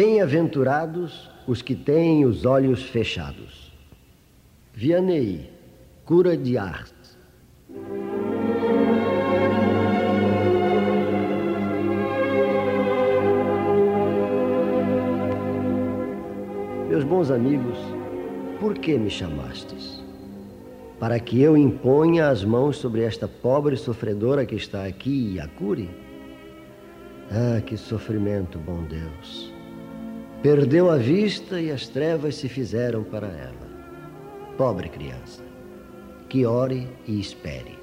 Bem-aventurados os que têm os olhos fechados. Vianney, cura de arte. Meus bons amigos, por que me chamastes? Para que eu imponha as mãos sobre esta pobre sofredora que está aqui e a cure? Ah, que sofrimento, bom Deus! Perdeu a vista e as trevas se fizeram para ela. Pobre criança, que ore e espere.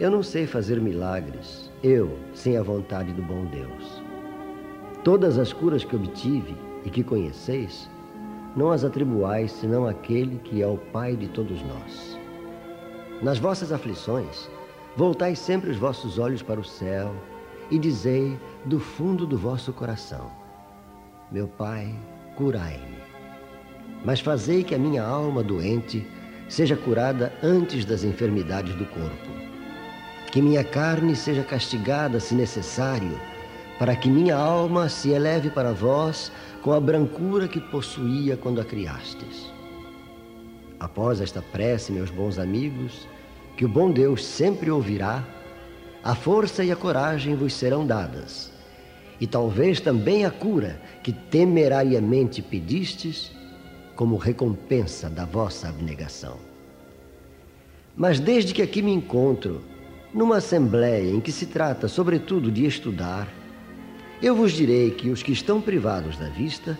Eu não sei fazer milagres, eu, sem a vontade do bom Deus. Todas as curas que obtive e que conheceis, não as atribuais senão àquele que é o Pai de todos nós. Nas vossas aflições, voltai sempre os vossos olhos para o céu e dizei do fundo do vosso coração: meu Pai, curai-me. Mas fazei que a minha alma doente seja curada antes das enfermidades do corpo. Que minha carne seja castigada, se necessário, para que minha alma se eleve para vós com a brancura que possuía quando a criastes. Após esta prece, meus bons amigos, que o bom Deus sempre ouvirá, a força e a coragem vos serão dadas e talvez também a cura que temerariamente pedistes como recompensa da vossa abnegação. Mas desde que aqui me encontro, numa assembleia em que se trata sobretudo de estudar, eu vos direi que os que estão privados da vista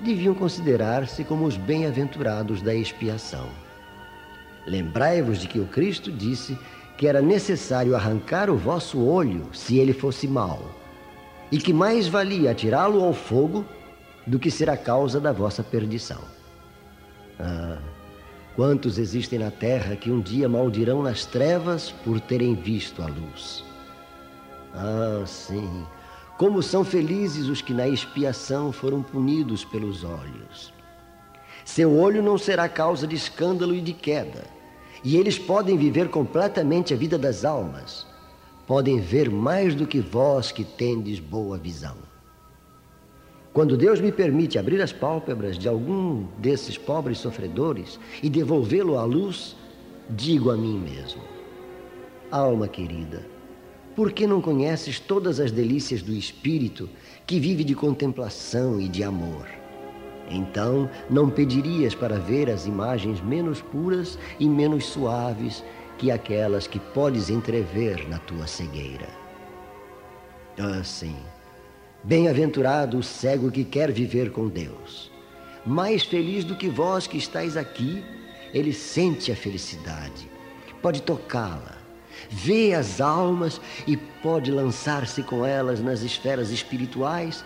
deviam considerar-se como os bem-aventurados da expiação. Lembrai-vos de que o Cristo disse que era necessário arrancar o vosso olho se ele fosse mau e que mais valia atirá-lo ao fogo do que ser a causa da vossa perdição. Ah, quantos existem na terra que um dia maldirão nas trevas por terem visto a luz? Ah, sim, como são felizes os que na expiação foram punidos pelos olhos. Seu olho não será causa de escândalo e de queda, e eles podem viver completamente a vida das almas podem ver mais do que vós que tendes boa visão. Quando Deus me permite abrir as pálpebras de algum desses pobres sofredores e devolvê-lo à luz, digo a mim mesmo: Alma querida, por que não conheces todas as delícias do espírito que vive de contemplação e de amor? Então não pedirias para ver as imagens menos puras e menos suaves que aquelas que podes entrever na tua cegueira. Ah, sim. Bem-aventurado o cego que quer viver com Deus. Mais feliz do que vós que estáis aqui, ele sente a felicidade, pode tocá-la, vê as almas e pode lançar-se com elas nas esferas espirituais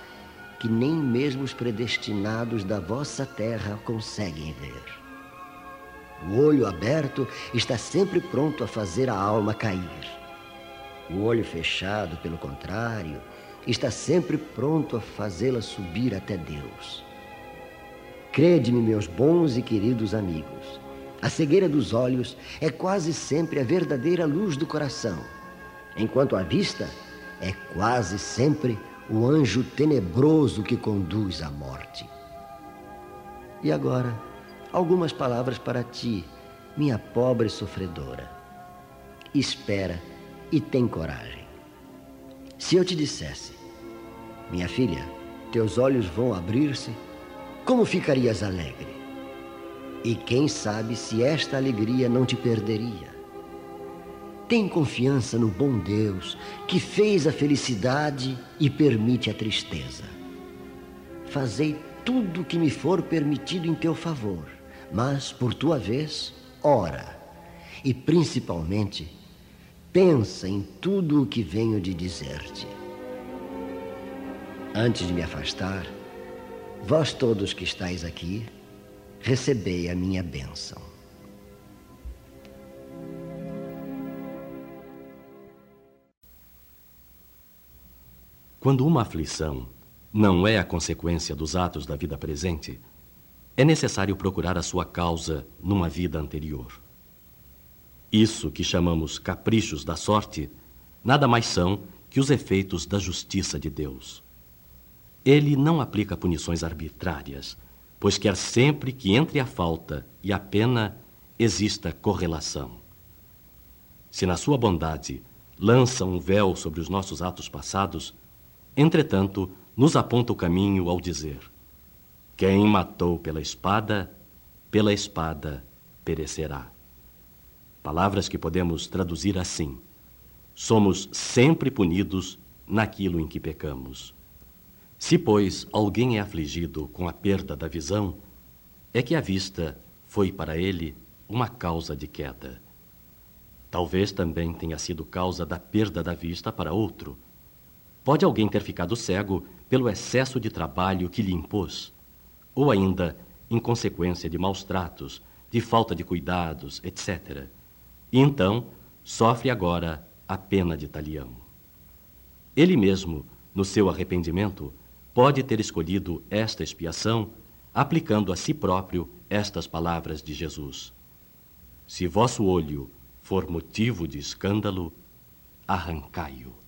que nem mesmo os predestinados da vossa terra conseguem ver. O olho aberto está sempre pronto a fazer a alma cair. O olho fechado, pelo contrário, está sempre pronto a fazê-la subir até Deus. Crede-me, meus bons e queridos amigos, a cegueira dos olhos é quase sempre a verdadeira luz do coração, enquanto a vista é quase sempre o anjo tenebroso que conduz à morte. E agora, algumas palavras para ti, minha pobre sofredora. Espera e tem coragem. Se eu te dissesse, minha filha, teus olhos vão abrir-se, como ficarias alegre? E quem sabe se esta alegria não te perderia? Tem confiança no bom Deus que fez a felicidade e permite a tristeza. Fazei tudo o que me for permitido em teu favor mas, por tua vez, ora e, principalmente, pensa em tudo o que venho de dizer-te. Antes de me afastar, vós todos que estáis aqui, recebei a minha bênção. Quando uma aflição não é a consequência dos atos da vida presente, é necessário procurar a sua causa numa vida anterior. Isso que chamamos caprichos da sorte, nada mais são que os efeitos da justiça de Deus. Ele não aplica punições arbitrárias, pois quer sempre que entre a falta e a pena exista correlação. Se na sua bondade lança um véu sobre os nossos atos passados, entretanto, nos aponta o caminho ao dizer: Quem matou pela espada, pela espada perecerá. Palavras que podemos traduzir assim: Somos sempre punidos naquilo em que pecamos. Se, pois, alguém é afligido com a perda da visão, é que a vista foi para ele uma causa de queda. Talvez também tenha sido causa da perda da vista para outro. Pode alguém ter ficado cego pelo excesso de trabalho que lhe impôs, ou ainda em consequência de maus tratos, de falta de cuidados, etc. E então sofre agora a pena de talião. Ele mesmo, no seu arrependimento, pode ter escolhido esta expiação aplicando a si próprio estas palavras de Jesus: Se vosso olho for motivo de escândalo, arrancai-o.